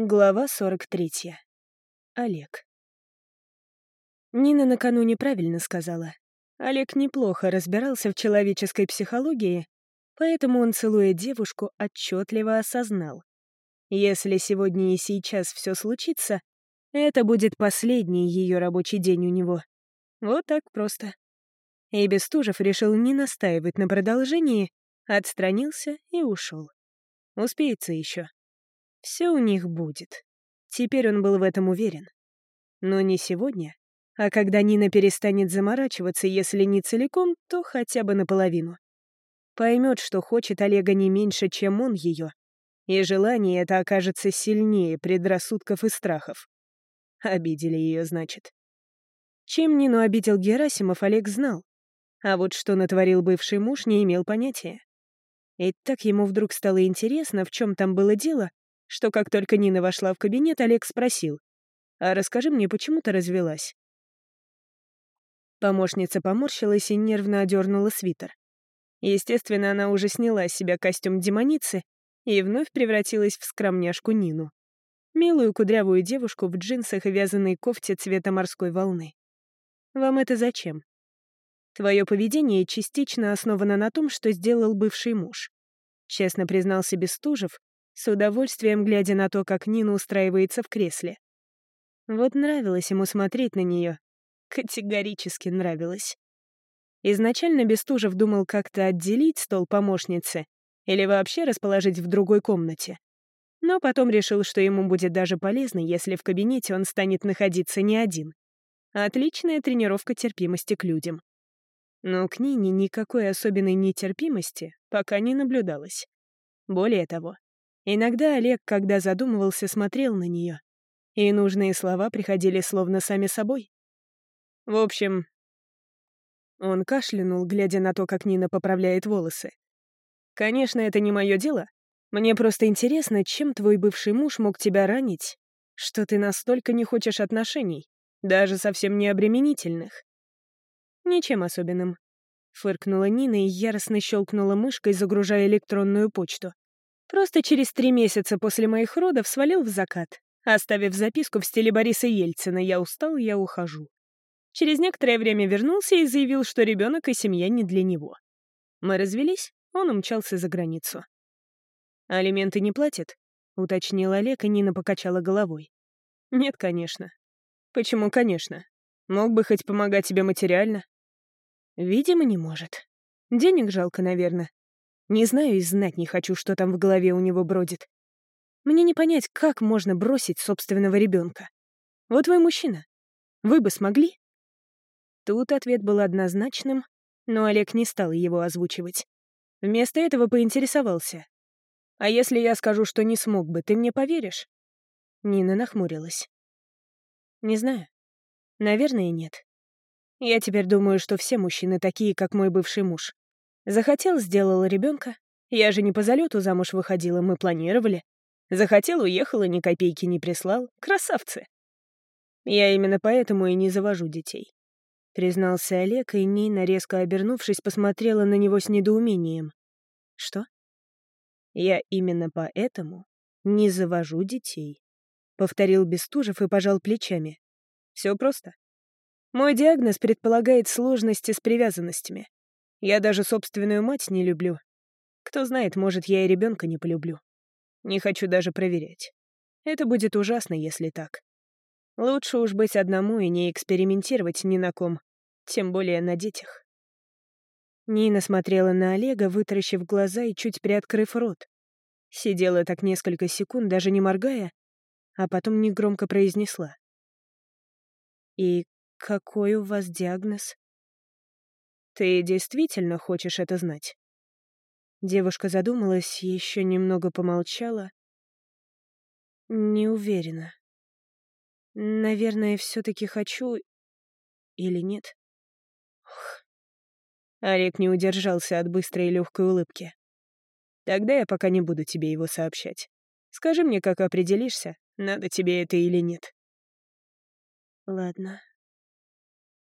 Глава 43. Олег. Нина накануне правильно сказала. Олег неплохо разбирался в человеческой психологии, поэтому он, целуя девушку, отчетливо осознал. Если сегодня и сейчас все случится, это будет последний ее рабочий день у него. Вот так просто. И Бестужев решил не настаивать на продолжении, отстранился и ушел. Успеется еще. Все у них будет. Теперь он был в этом уверен. Но не сегодня, а когда Нина перестанет заморачиваться, если не целиком, то хотя бы наполовину. Поймет, что хочет Олега не меньше, чем он ее, и желание это окажется сильнее предрассудков и страхов. Обидели ее, значит. Чем Нину обидел Герасимов, Олег знал. А вот что натворил бывший муж, не имел понятия. И так ему вдруг стало интересно, в чем там было дело, что как только Нина вошла в кабинет, Олег спросил, «А расскажи мне, почему ты развелась?» Помощница поморщилась и нервно одернула свитер. Естественно, она уже сняла с себя костюм демоницы и вновь превратилась в скромняшку Нину. Милую кудрявую девушку в джинсах и вязаной кофте цвета морской волны. «Вам это зачем?» «Твое поведение частично основано на том, что сделал бывший муж», — честно признался Бестужев, с удовольствием глядя на то, как Нина устраивается в кресле. Вот нравилось ему смотреть на нее. Категорически нравилось. Изначально Бестужев думал как-то отделить стол помощницы или вообще расположить в другой комнате. Но потом решил, что ему будет даже полезно, если в кабинете он станет находиться не один. Отличная тренировка терпимости к людям. Но к Нине никакой особенной нетерпимости пока не наблюдалось. Более того, Иногда Олег, когда задумывался, смотрел на нее, и нужные слова приходили словно сами собой. В общем, он кашлянул, глядя на то, как Нина поправляет волосы. «Конечно, это не мое дело. Мне просто интересно, чем твой бывший муж мог тебя ранить, что ты настолько не хочешь отношений, даже совсем не обременительных». «Ничем особенным», — фыркнула Нина и яростно щелкнула мышкой, загружая электронную почту. Просто через три месяца после моих родов свалил в закат, оставив записку в стиле Бориса Ельцина «Я устал, я ухожу». Через некоторое время вернулся и заявил, что ребенок и семья не для него. Мы развелись, он умчался за границу. «Алименты не платят?» — уточнил Олег, и Нина покачала головой. «Нет, конечно». «Почему «конечно»? Мог бы хоть помогать тебе материально?» «Видимо, не может. Денег жалко, наверное. Не знаю и знать не хочу, что там в голове у него бродит. Мне не понять, как можно бросить собственного ребенка. Вот вы мужчина. Вы бы смогли? Тут ответ был однозначным, но Олег не стал его озвучивать. Вместо этого поинтересовался. «А если я скажу, что не смог бы, ты мне поверишь?» Нина нахмурилась. «Не знаю. Наверное, нет. Я теперь думаю, что все мужчины такие, как мой бывший муж. Захотел — сделала ребенка. Я же не по залету замуж выходила, мы планировали. Захотел — уехал и ни копейки не прислал. Красавцы. Я именно поэтому и не завожу детей. Признался Олег, и Нина, резко обернувшись, посмотрела на него с недоумением. Что? Я именно поэтому не завожу детей. Повторил Бестужев и пожал плечами. Все просто. Мой диагноз предполагает сложности с привязанностями. Я даже собственную мать не люблю. Кто знает, может, я и ребенка не полюблю. Не хочу даже проверять. Это будет ужасно, если так. Лучше уж быть одному и не экспериментировать ни на ком, тем более на детях. Нина смотрела на Олега, вытаращив глаза и чуть приоткрыв рот. Сидела так несколько секунд, даже не моргая, а потом негромко произнесла. «И какой у вас диагноз?» «Ты действительно хочешь это знать?» Девушка задумалась, еще немного помолчала. «Не уверена. Наверное, все-таки хочу или нет?» Ох. Олег не удержался от быстрой и легкой улыбки. «Тогда я пока не буду тебе его сообщать. Скажи мне, как определишься, надо тебе это или нет». «Ладно»,